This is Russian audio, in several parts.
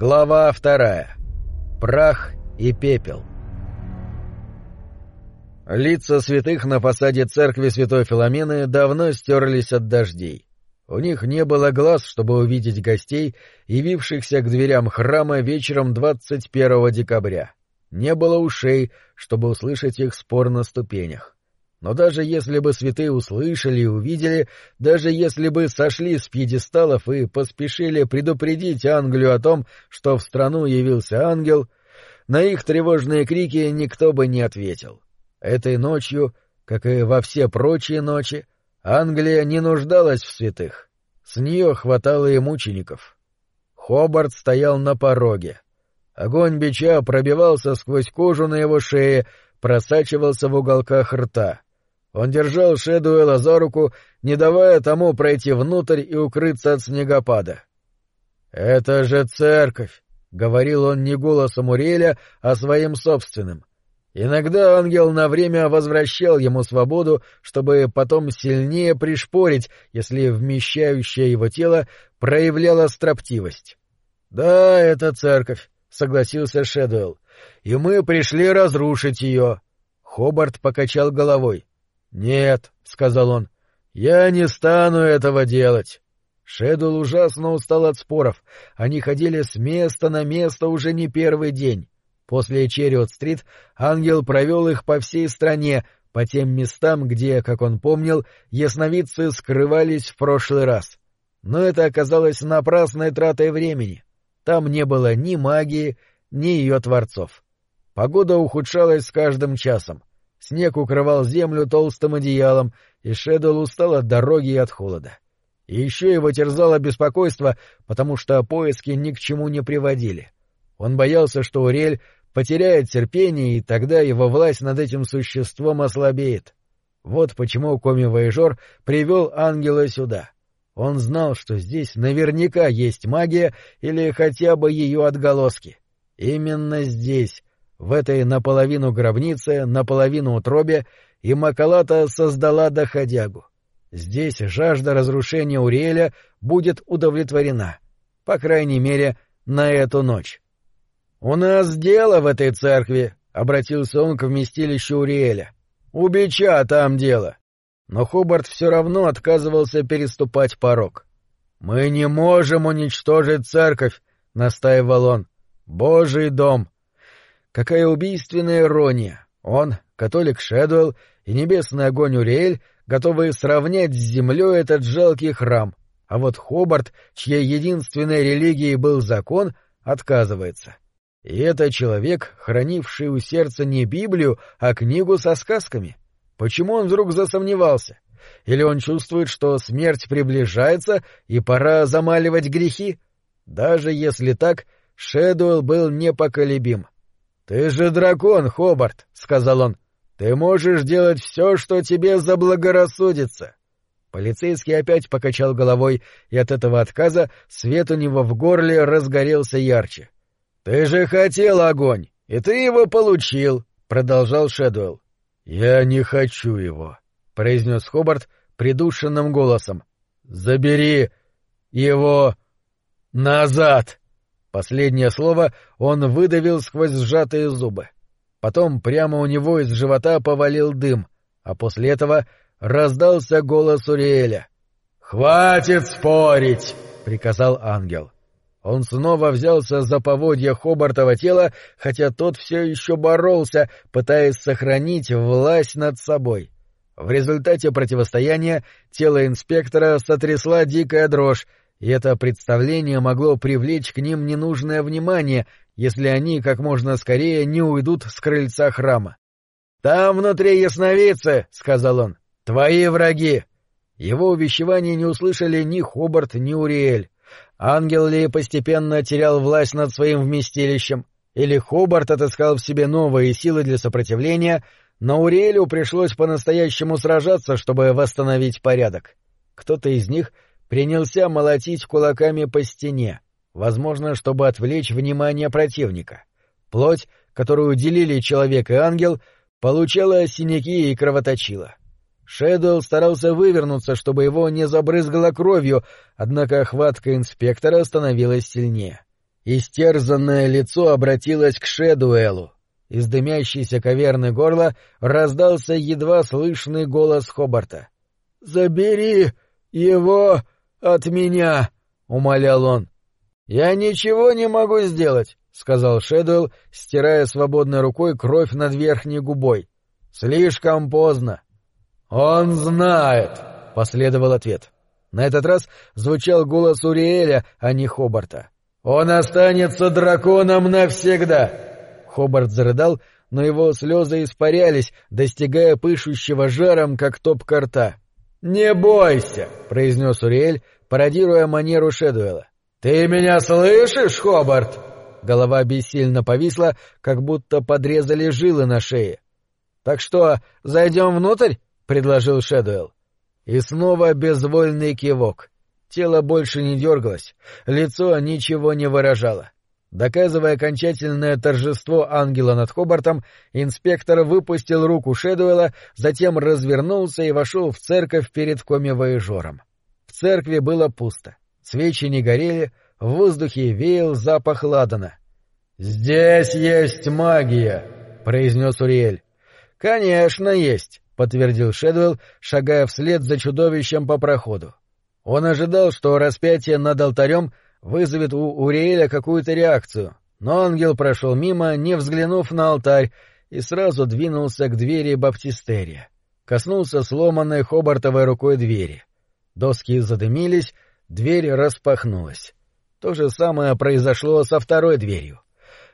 Глава вторая. Прах и пепел. Лица святых на фасаде церкви святой Филомены давно стерлись от дождей. У них не было глаз, чтобы увидеть гостей, явившихся к дверям храма вечером 21 декабря. Не было ушей, чтобы услышать их спор на ступенях. Но даже если бы святые услышали и увидели, даже если бы сошли с пьедесталов и поспешили предупредить Англию о том, что в страну явился ангел, на их тревожные крики никто бы не ответил. Этой ночью, как и во все прочие ночи, Англия не нуждалась в святых. С нее хватало и мучеников. Хобарт стоял на пороге. Огонь бича пробивался сквозь кожу на его шее, просачивался в уголках рта — он держал Шэдуэла за руку, не давая тому пройти внутрь и укрыться от снегопада. «Это же церковь!» — говорил он не голосом Уреля, а своим собственным. Иногда ангел на время возвращал ему свободу, чтобы потом сильнее пришпорить, если вмещающее его тело проявляло строптивость. «Да, это церковь», — согласился Шэдуэлл, — «и мы пришли разрушить ее». Хобарт покачал головой. «Нет», — сказал он, — «я не стану этого делать». Шэдул ужасно устал от споров. Они ходили с места на место уже не первый день. После Черриот-стрит ангел провел их по всей стране, по тем местам, где, как он помнил, ясновидцы скрывались в прошлый раз. Но это оказалось напрасной тратой времени. Там не было ни магии, ни ее творцов. Погода ухудшалась с каждым часом. Снег укрывал землю толстым одеялом, и Шэдоу устал от дороги и от холода. И еще его терзало беспокойство, потому что поиски ни к чему не приводили. Он боялся, что Урель потеряет терпение, и тогда его власть над этим существом ослабеет. Вот почему Коми-Воежор привел ангела сюда. Он знал, что здесь наверняка есть магия или хотя бы ее отголоски. Именно здесь, в этой наполовину гробнице, наполовину утробе, и Макалата создала доходягу. Здесь жажда разрушения Уриэля будет удовлетворена. По крайней мере, на эту ночь. — У нас дело в этой церкви, — обратился он к вместилищу Уриэля. — У бича там дело. Но Хобарт все равно отказывался переступать порог. — Мы не можем уничтожить церковь, — настаивал он. — Божий дом. Какая убийственная ирония! Он, католик Шэдуэлл и небесный огонь Уриэль готовы сравнять с землей этот жалкий храм, а вот Хобарт, чьей единственной религией был закон, отказывается. И это человек, хранивший у сердца не Библию, а книгу со сказками. Почему он вдруг засомневался? Или он чувствует, что смерть приближается и пора замаливать грехи? Даже если так, Шэдуэлл был непоколебим — «Ты же дракон, Хобарт», — сказал он. «Ты можешь делать все, что тебе заблагорассудится». Полицейский опять покачал головой, и от этого отказа свет у него в горле разгорелся ярче. «Ты же хотел огонь, и ты его получил», — продолжал Шэдуэлл. «Я не хочу его», — произнес Хобарт придушенным голосом. «Забери его назад!» Последнее слово он выдавил сквозь сжатые зубы. Потом прямо у него из живота повалил дым, а после этого раздался голос Уриэля. «Хватит спорить!» — приказал ангел. Он снова взялся за поводья Хобартова тела, хотя тот все еще боролся, пытаясь сохранить власть над собой. В результате противостояния тело инспектора сотрясла дикая дрожь, и это представление могло привлечь к ним ненужное внимание, если они как можно скорее не уйдут с крыльца храма. «Там внутри ясновидцы», — сказал он, — «твои враги». Его увещевания не услышали ни Хобарт, ни Уриэль. Ангел ли постепенно терял власть над своим вместилищем, или Хобарт отыскал в себе новые силы для сопротивления, но Уриэлю пришлось по-настоящему сражаться, чтобы восстановить порядок. Кто-то из них — принялся молотить кулаками по стене, возможно, чтобы отвлечь внимание противника. Плоть, которую делили человек и ангел, получала синяки и кровоточила. Шэдуэлл старался вывернуться, чтобы его не забрызгало кровью, однако хватка инспектора становилась сильнее. Истерзанное лицо обратилось к Шедуэлу. Из дымящейся каверны горла раздался едва слышный голос Хобарта. — Забери его от меня! — умолял он. — Я ничего не могу сделать, — сказал Шэдуэлл, стирая свободной рукой кровь над верхней губой. — Слишком поздно. — Он знает, — последовал ответ. На этот раз звучал голос Уриэля, а не Хобарта. «Он останется драконом навсегда!» Хобарт зарыдал, но его слезы испарялись, достигая пышущего жаром, как топка рта. «Не бойся!» — произнес Уриэль, пародируя манеру Шедуэла. «Ты меня слышишь, Хобарт?» Голова бессильно повисла, как будто подрезали жилы на шее. «Так что, зайдем внутрь?» — предложил Шедуэлл. И снова безвольный кивок. Тело больше не дергалось, лицо ничего не выражало. Доказывая окончательное торжество ангела над Хобартом, инспектор выпустил руку Шедуэла, затем развернулся и вошел в церковь перед коми-воежором. В церкви было пусто. Свечи не горели, в воздухе веял запах ладана. — Здесь есть магия, — произнес Уриэль. — Конечно, есть, — подтвердил Шедуэлл, шагая вслед за чудовищем по проходу. Он ожидал, что распятие над алтарем вызовет у Уриэля какую-то реакцию, но ангел прошел мимо, не взглянув на алтарь, и сразу двинулся к двери баптистерия. Коснулся сломанной хобартовой рукой двери. Доски задымились, дверь распахнулась. То же самое произошло со второй дверью.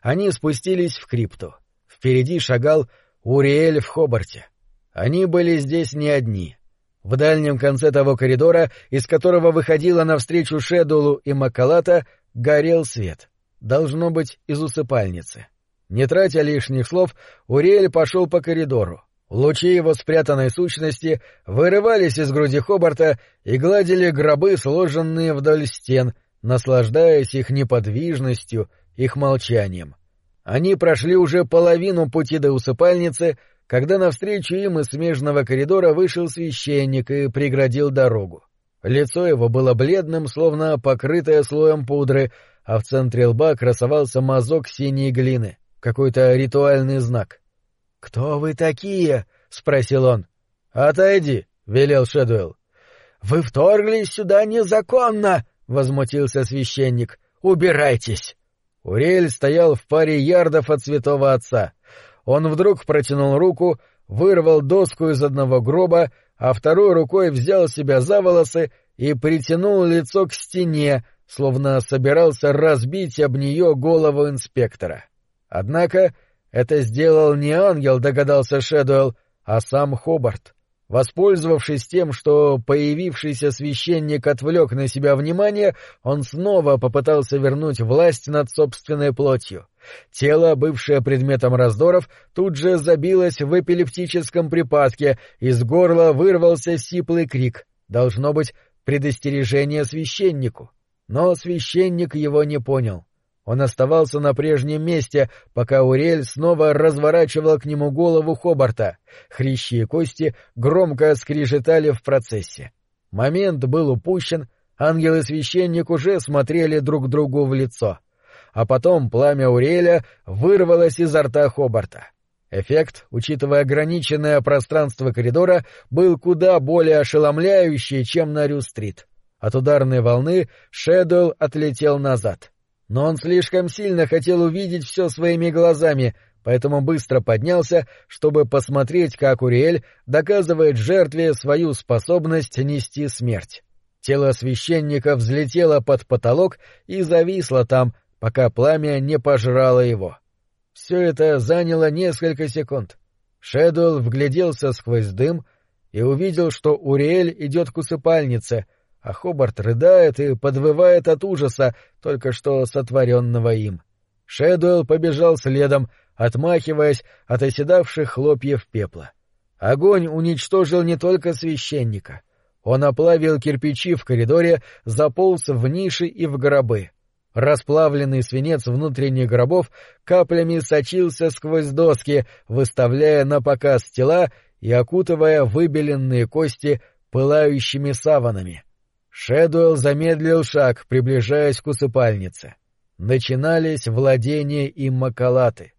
Они спустились в крипту. Впереди шагал Уриэль в Хобарте. Они были здесь не одни. В дальнем конце того коридора, из которого выходила навстречу Шедулу и Макалата, горел свет. Должно быть, из усыпальницы. Не тратя лишних слов, Уриэль пошел по коридору. Лучи его спрятанной сущности вырывались из груди Хобарта и гладили гробы, сложенные вдоль стен, наслаждаясь их неподвижностью, их молчанием. Они прошли уже половину пути до усыпальницы, когда навстречу им из смежного коридора вышел священник и преградил дорогу. Лицо его было бледным, словно покрытое слоем пудры, а в центре лба красовался мазок синей глины, какой-то ритуальный знак. — Кто вы такие? — спросил он. — Отойди, — велел Шэдуэлл. — Вы вторглись сюда незаконно! — возмутился священник. — Убирайтесь! Урель стоял в паре ярдов от святого отца он вдруг протянул руку, вырвал доску из одного гроба, а второй рукой взял себя за волосы и притянул лицо к стене, словно собирался разбить об нее голову инспектора. Однако это сделал не ангел, догадался Шэдуэлл, а сам Хобарт. Воспользовавшись тем, что появившийся священник отвлек на себя внимание, он снова попытался вернуть власть над собственной плотью. Тело, бывшее предметом раздоров, тут же забилось в эпилептическом припадке, из горла вырвался сиплый крик. Должно быть, предостережение священнику. Но священник его не понял. Он оставался на прежнем месте, пока Урель снова разворачивал к нему голову Хобарта. Хрящи и кости громко скрижетали в процессе. Момент был упущен, ангел и священник уже смотрели друг другу в лицо — а потом пламя Уреля вырвалось изо рта Хобарта. Эффект, учитывая ограниченное пространство коридора, был куда более ошеломляющий, чем на Рю-стрит. От ударной волны Шэдуэлл отлетел назад. Но он слишком сильно хотел увидеть все своими глазами, поэтому быстро поднялся, чтобы посмотреть, как Уриэль доказывает жертве свою способность нести смерть. Тело священника взлетело под потолок и зависло там, пока пламя не пожрало его. Все это заняло несколько секунд. Шэдуэлл вгляделся сквозь дым и увидел, что Уриэль идет к усыпальнице, а Хобарт рыдает и подвывает от ужаса, только что сотворенного им. Шэдуэлл побежал следом, отмахиваясь от оседавших хлопьев пепла. Огонь уничтожил не только священника. Он оплавил кирпичи в коридоре, заполз в ниши и в гробы. Расплавленный свинец внутренних гробов каплями сочился сквозь доски, выставляя на показ тела и окутывая выбеленные кости пылающими саванами. Шэдуэлл замедлил шаг, приближаясь к усыпальнице. начинались владения Иммакалаты.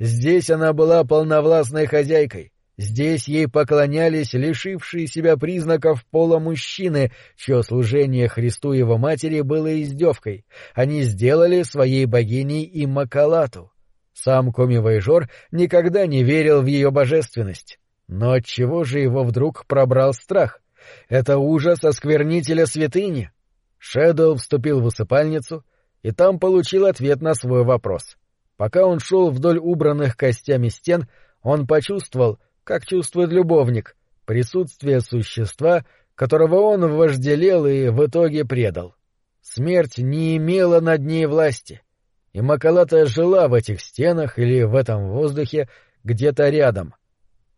Здесь она была полновластной хозяйкой, здесь ей поклонялись лишившие себя признаков пола мужчины, чье служение Христу его матери было издевкой. Они сделали своей богиней Иммакалату. Сам Коми-Вайжор никогда не верил в ее божественность. Но отчего же его вдруг пробрал страх? Это ужас осквернителя святыни. Шэдоу вступил в усыпальницу и там получил ответ на свой вопрос. Пока он шел вдоль убранных костями стен, он почувствовал, как чувствует любовник, присутствие существа, которого он вожделел и в итоге предал. Смерть не имела над ней власти, и Макалата жила в этих стенах или в этом воздухе где-то рядом.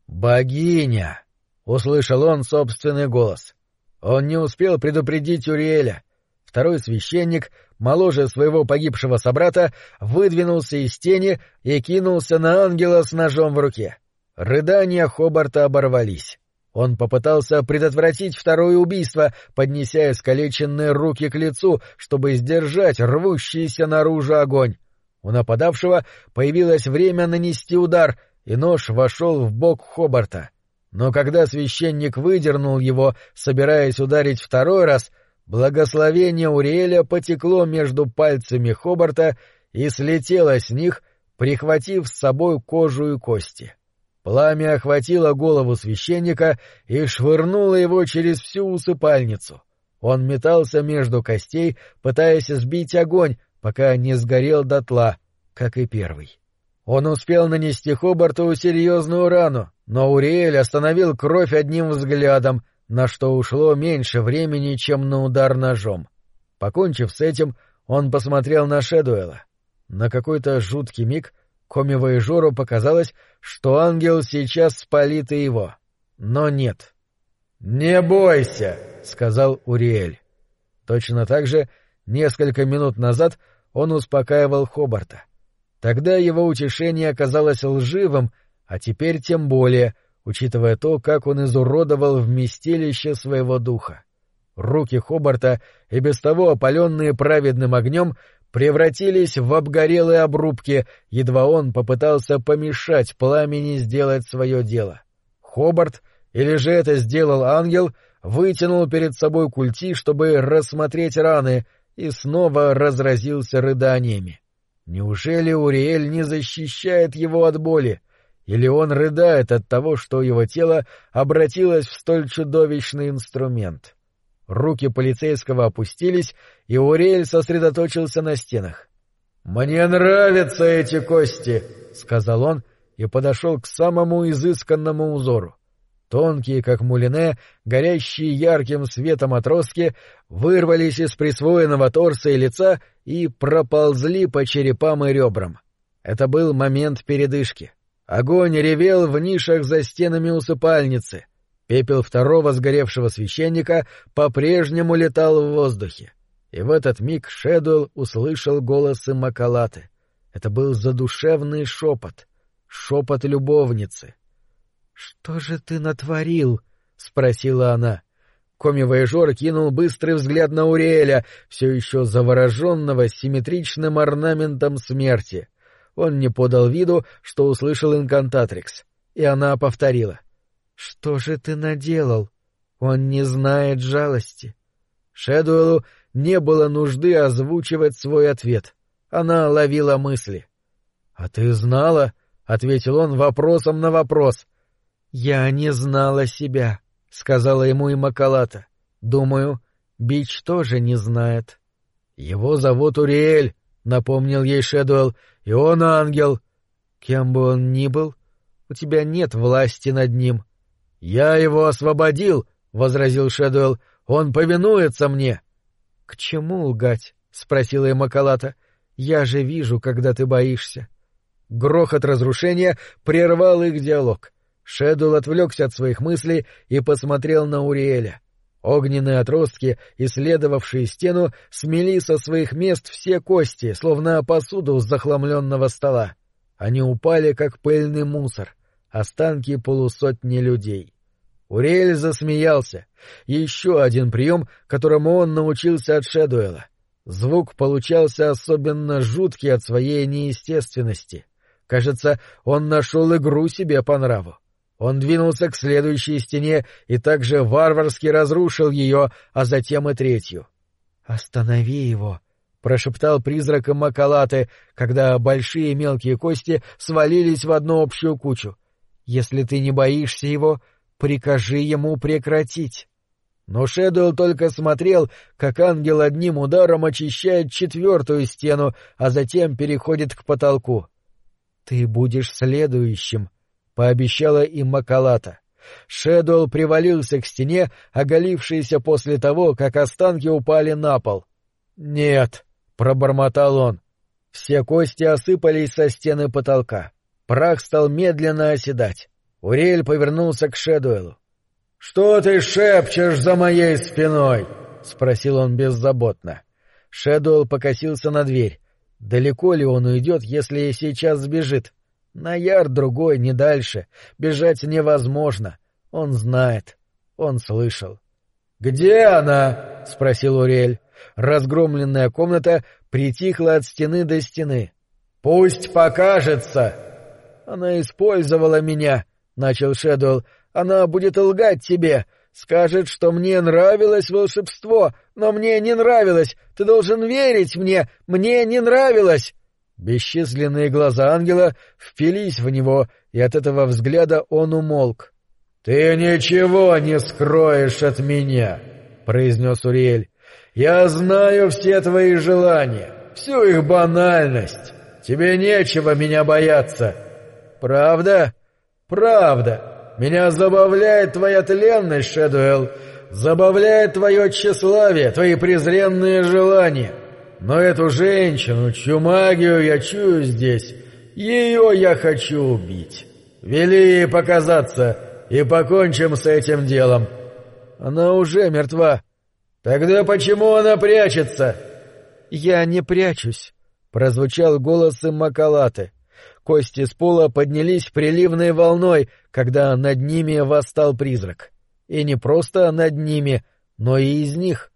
«Богиня!» — услышал он собственный голос. Он не успел предупредить Уриэля. Второй священник, моложе своего погибшего собрата, выдвинулся из тени и кинулся на ангела с ножом в руке. Рыдания Хобарта оборвались. Он попытался предотвратить второе убийство, поднеся искалеченные руки к лицу, чтобы сдержать рвущийся наружу огонь. У нападавшего появилось время нанести удар, и нож вошел в бок Хобарта. Но когда священник выдернул его, собираясь ударить второй раз, благословение Уриэля потекло между пальцами Хобарта и слетело с них, прихватив с собой кожу и кости. Пламя охватило голову священника и швырнуло его через всю усыпальницу. Он метался между костей, пытаясь сбить огонь, пока не сгорел дотла, как и первый. Он успел нанести Хобарту серьезную рану, но Уриэль остановил кровь одним взглядом, на что ушло меньше времени, чем на удар ножом. Покончив с этим, он посмотрел на Шедуэла. На какой-то жуткий миг Коми-воежору показалось, что ангел сейчас спалит и его. Но нет. «Не бойся!» — сказал Уриэль. Точно так же несколько минут назад он успокаивал Хобарта. Тогда его утешение оказалось лживым, а теперь тем более, учитывая то, как он изуродовал вместилище своего духа. Руки Хобарта, и без того опаленные праведным огнем, превратились в обгорелые обрубки, едва он попытался помешать пламени сделать свое дело. Хобарт, или же это сделал ангел, вытянул перед собой культи, чтобы рассмотреть раны, и снова разразился рыданиями. Неужели Уриэль не защищает его от боли? Или он рыдает от того, что его тело обратилось в столь чудовищный инструмент? — Руки полицейского опустились, и Урель сосредоточился на стенах. «Мне нравятся эти кости», — сказал он и подошел к самому изысканному узору. Тонкие, как мулине, горящие ярким светом отростки, вырвались из присвоенного торса и лица и проползли по черепам и ребрам. Это был момент передышки. Огонь ревел в нишах за стенами усыпальницы — Пепел второго сгоревшего священника по-прежнему летал в воздухе. И в этот миг Шэдуэлл услышал голосы Макалаты. Это был задушевный шепот, шепот любовницы. — Что же ты натворил? — спросила она. Коми-воежор кинул быстрый взгляд на Уриэля, все еще завороженного симметричным орнаментом смерти. Он не подал виду, что услышал инкантатрикс, и она повторила — что же ты наделал? Он не знает жалости. Шэдуэлу не было нужды озвучивать свой ответ. Она ловила мысли. — А ты знала? — ответил он вопросом на вопрос. — Я не знала себя, — сказала ему и Макалата. — Думаю, Бич тоже не знает. — Его зовут Уриэль, — напомнил ей Шэдуэлл, — и он ангел. Кем бы он ни был, у тебя нет власти над ним. «Я его освободил», — возразил Шэдуэлл. «Он повинуется мне». «К чему лгать?» — спросила ему Макалата. «Я же вижу, когда ты боишься». Грохот разрушения прервал их диалог. Шэдуэлл отвлекся от своих мыслей и посмотрел на Уриэля. Огненные отростки, исследовавшие стену, смели со своих мест все кости, словно посуду с захламленного стола. Они упали, как пыльный мусор, останки полусотни людей. Урель засмеялся. Еще один прием, которому он научился от Шэдуэла. Звук получался особенно жуткий от своей неестественности. Кажется, он нашел игру себе по нраву. Он двинулся к следующей стене и также варварски разрушил ее, а затем и третью. «Останови его!» — прошептал призрак Макалаты, когда большие и мелкие кости свалились в одну общую кучу. «Если ты не боишься его, прикажи ему прекратить». Но Шэдуэлл только смотрел, как ангел одним ударом очищает четвертую стену, а затем переходит к потолку. — Ты будешь следующим, — пообещала им Макалата. Шэдуэлл привалился к стене, оголившейся после того, как останки упали на пол. — Нет, — пробормотал он. Все кости осыпались со стены потолка. Прах стал медленно оседать. Урель повернулся к Шэдуэлу. «Что ты шепчешь за моей спиной?» — спросил он беззаботно. Шэдуэлл покосился на дверь. Далеко ли он уйдет, если сейчас сбежит? На ярд другой, не дальше. Бежать невозможно. Он знает. Он слышал. «Где она?» — спросил Урель. Разгромленная комната притихла от стены до стены. «Пусть покажется!» «Она использовала меня», — начал Шэдуэлл. Она будет лгать тебе, скажет, что мне нравилось волшебство, но мне не нравилось. Ты должен верить мне, мне не нравилось. Бесчисленные глаза ангела впились в него, и от этого взгляда он умолк. Ты ничего не скроешь от меня, произнес Уриэль. Я знаю все твои желания, всю их банальность. Тебе нечего меня бояться. Правда? Правда. Меня забавляет твоя тленность, Шэдуэлл, забавляет твое тщеславие, твои презренные желания. Но эту женщину, чью магию я чую здесь, ее я хочу убить. Вели ей показаться, и покончим с этим делом. Она уже мертва. Тогда почему она прячется? Я не прячусь, прозвучал голос Макалаты. Кости с пола поднялись приливной волной, когда над ними восстал призрак. И не просто над ними, но и из них.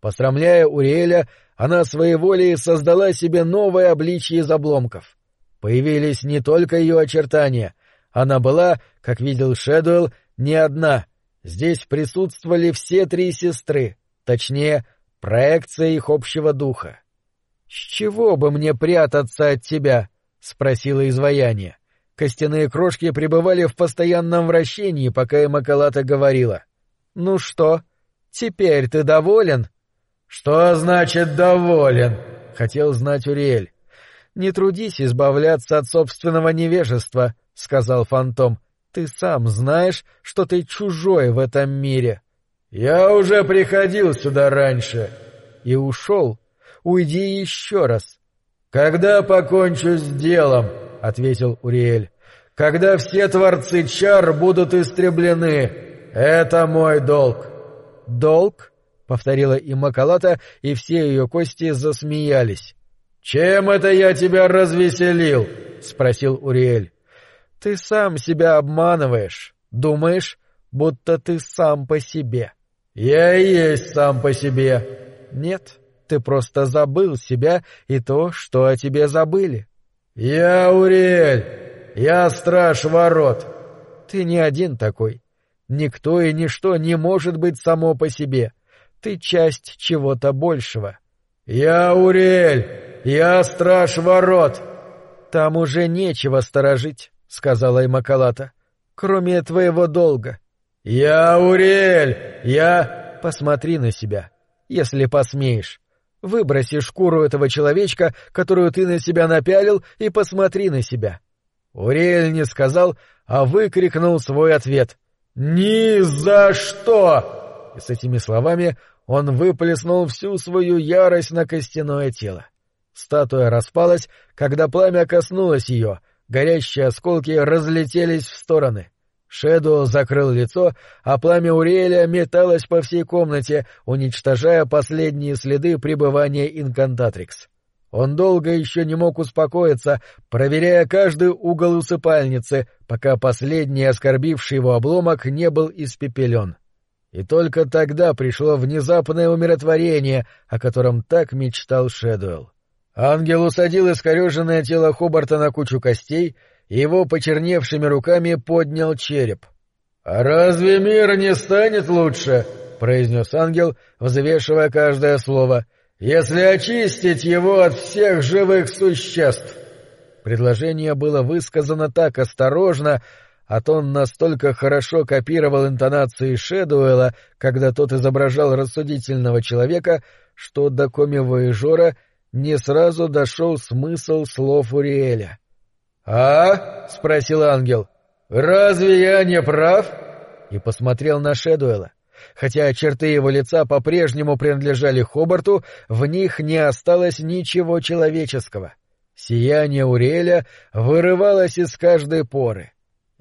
Посрамляя Уриэля, она своеволей создала себе новое обличье из обломков. Появились не только ее очертания. Она была, как видел Шэдуэлл, не одна. Здесь присутствовали все три сестры, точнее, проекция их общего духа. — С чего бы мне прятаться от тебя? — спросило изваяние. Костяные крошки пребывали в постоянном вращении, пока Эмакалата говорила. — Ну что, теперь ты доволен? — Что значит «доволен»? — хотел знать Уриэль. — Не трудись избавляться от собственного невежества, — сказал фантом. — Ты сам знаешь, что ты чужой в этом мире. — Я уже приходил сюда раньше. — И ушел. Уйди еще раз. — «Когда покончу с делом», — ответил Уриэль, — «когда все творцы чар будут истреблены, это мой долг». «Долг?» — повторила Имакалата, и все ее кости засмеялись. «Чем это я тебя развеселил?» — спросил Уриэль. «Ты сам себя обманываешь, думаешь, будто ты сам по себе». «Я и есть сам по себе». «Нет, ты просто забыл себя и то, что о тебе забыли. — Я Уриэль! Я страж ворот! — Ты не один такой. Никто и ничто не может быть само по себе. Ты часть чего-то большего. — Я Уриэль! Я страж ворот! — Там уже нечего сторожить, — сказала Имакалата, — кроме твоего долга. — Я Уриэль! Я... Посмотри на себя, если посмеешь. Выброси шкуру этого человечка, которую ты на себя напялил, и посмотри на себя. Уриэль не сказал, а выкрикнул свой ответ. «Ни за что!» И с этими словами он выплеснул всю свою ярость на костяное тело. Статуя распалась, когда пламя коснулось ее, горящие осколки разлетелись в стороны. Шэдуэлл закрыл лицо, а пламя Уриэля металось по всей комнате, уничтожая последние следы пребывания инкантатрикс. Он долго еще не мог успокоиться, проверяя каждый угол усыпальницы, пока последний оскорбивший его обломок не был испепелен. И только тогда пришло внезапное умиротворение, о котором так мечтал Шэдуэлл. Ангел усадил искореженное тело Хобарта на кучу костей и его почерневшими руками поднял череп. — А разве мир не станет лучше? — произнес ангел, взвешивая каждое слово. — Если очистить его от всех живых существ. Предложение было высказано так осторожно, а Тон настолько хорошо копировал интонации Шэдуэла, когда тот изображал рассудительного человека, что до коми-воежора не сразу дошел смысл слов Уриэля. — А? — спросил ангел. — Разве я не прав? И посмотрел на Шэдуэла. Хотя черты его лица по-прежнему принадлежали Хобарту, в них не осталось ничего человеческого. Сияние Уриэля вырывалось из каждой поры.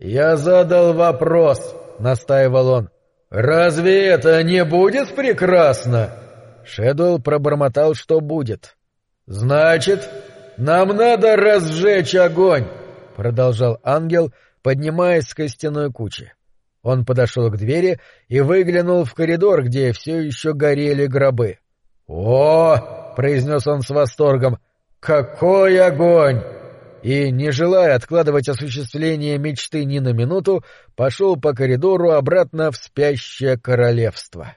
«Я задал вопрос», — настаивал он. «Разве это не будет прекрасно?» Шэдуэлл пробормотал, что будет. «Значит, нам надо разжечь огонь», — продолжал ангел, поднимаясь с костяной кучи. Он подошел к двери и выглянул в коридор, где все еще горели гробы. «О!» — произнес он с восторгом. «Какой огонь!» И, не желая откладывать осуществление мечты ни на минуту, пошел по коридору обратно в спящее королевство.